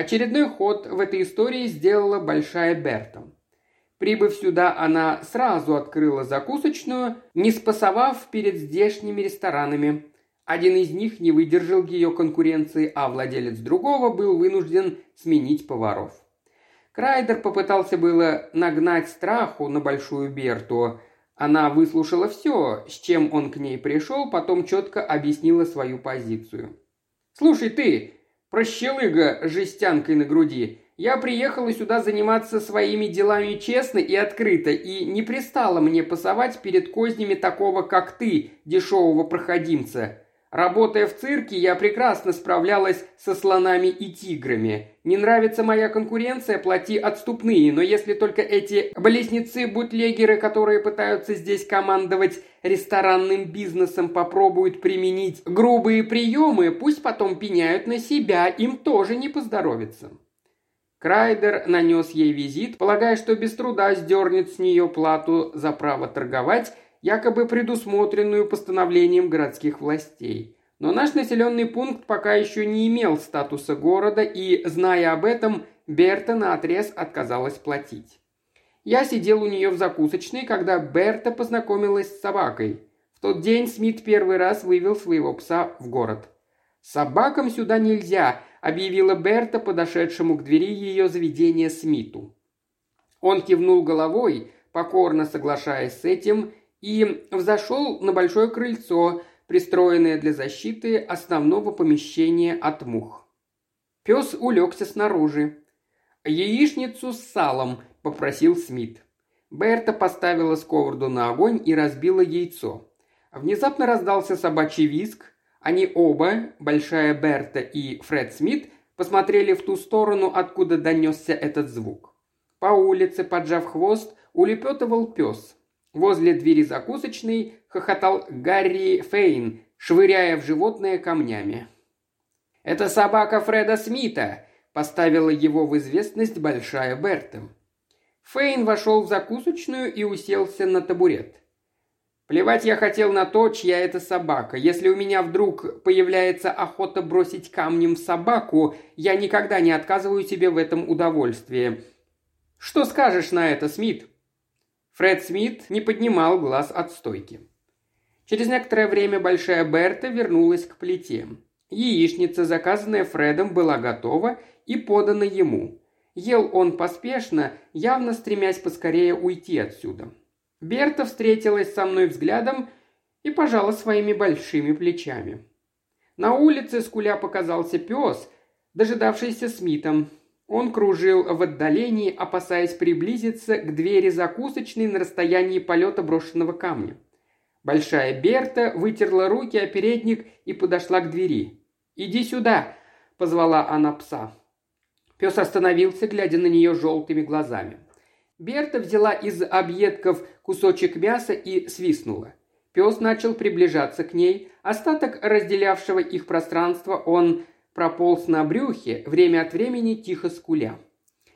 Очередной ход в этой истории сделала Большая Берта. Прибыв сюда, она сразу открыла закусочную, не спасовав перед здешними ресторанами. Один из них не выдержал ее конкуренции, а владелец другого был вынужден сменить поваров. Крайдер попытался было нагнать страху на Большую Берту. Она выслушала все, с чем он к ней пришел, потом четко объяснила свою позицию. «Слушай ты, прощелыга жестянкой на груди, я приехала сюда заниматься своими делами честно и открыто, и не пристало мне пасовать перед кознями такого, как ты, дешевого проходимца. Работая в цирке, я прекрасно справлялась со слонами и тиграми. Не нравится моя конкуренция, плати отступные, но если только эти близнецы-бутлегеры, которые пытаются здесь командовать ресторанным бизнесом, попробуют применить грубые приемы, пусть потом пеняют на себя, им тоже не поздоровится. Крайдер нанес ей визит, полагая, что без труда сдернет с нее плату за право торговать, якобы предусмотренную постановлением городских властей. Но наш населенный пункт пока еще не имел статуса города, и, зная об этом, Берта наотрез отказалась платить. Я сидел у нее в закусочной, когда Берта познакомилась с собакой. В тот день Смит первый раз вывел своего пса в город. «Собакам сюда нельзя», объявила Берта подошедшему к двери ее заведения Смиту. Он кивнул головой, покорно соглашаясь с этим, и взошел на большое крыльцо, пристроенное для защиты основного помещения от мух. Пес улегся снаружи. «Яичницу с салом», – попросил Смит. Берта поставила сковороду на огонь и разбила яйцо. Внезапно раздался собачий визг, они оба, Большая Берта и Фред Смит, посмотрели в ту сторону, откуда донесся этот звук. По улице, поджав хвост, улепетывал пес. Возле двери закусочной хохотал Гарри Фейн, швыряя в животное камнями. «Это собака Фреда Смита!» – поставила его в известность Большая Берта. Фейн вошел в закусочную и уселся на табурет. Плевать я хотел на то, чья это собака. Если у меня вдруг появляется охота бросить камнем собаку, я никогда не отказываю себе в этом удовольствии. Что скажешь на это, Смит?» Фред Смит не поднимал глаз от стойки. Через некоторое время Большая Берта вернулась к плите. Яичница, заказанная Фредом, была готова и подана ему. Ел он поспешно, явно стремясь поскорее уйти отсюда. Берта встретилась со мной взглядом и пожала своими большими плечами. На улице скуля показался пес, дожидавшийся Смитом. Он кружил в отдалении, опасаясь приблизиться к двери закусочной на расстоянии полета брошенного камня. Большая Берта вытерла руки о передник и подошла к двери. «Иди сюда!» – позвала она пса. Пес остановился, глядя на нее желтыми глазами. Берта взяла из объедков кусочек мяса и свистнула. Пес начал приближаться к ней, остаток разделявшего их пространства он прополз на брюхе, время от времени тихо скуля.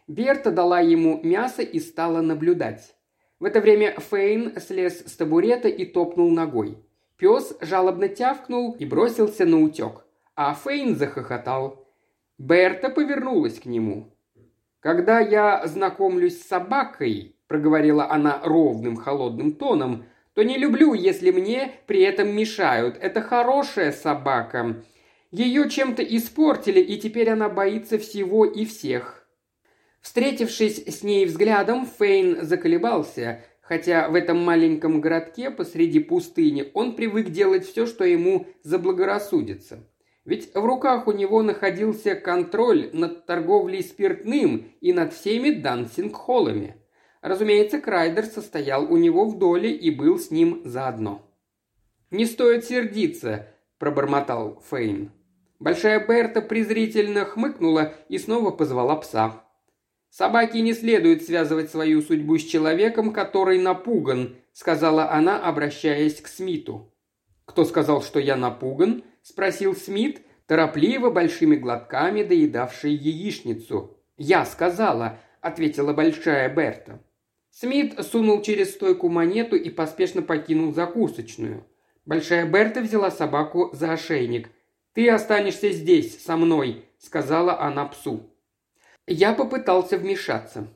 Берта дала ему мясо и стала наблюдать. В это время Фейн слез с табурета и топнул ногой. Пес жалобно тявкнул и бросился на утек, а Фейн захохотал. Берта повернулась к нему. «Когда я знакомлюсь с собакой», – проговорила она ровным холодным тоном, – «то не люблю, если мне при этом мешают. Это хорошая собака. Ее чем-то испортили, и теперь она боится всего и всех». Встретившись с ней взглядом, Фейн заколебался, хотя в этом маленьком городке посреди пустыни он привык делать все, что ему заблагорассудится – ведь в руках у него находился контроль над торговлей спиртным и над всеми дансинг-холлами. Разумеется, Крайдер состоял у него в доле и был с ним заодно. «Не стоит сердиться», – пробормотал Фейн. Большая Берта презрительно хмыкнула и снова позвала пса. «Собаке не следует связывать свою судьбу с человеком, который напуган», – сказала она, обращаясь к Смиту. «Кто сказал, что я напуган?» – спросил Смит, торопливо большими глотками доедавший яичницу. «Я сказала», – ответила большая Берта. Смит сунул через стойку монету и поспешно покинул закусочную. Большая Берта взяла собаку за ошейник. «Ты останешься здесь, со мной», – сказала она псу. Я попытался вмешаться.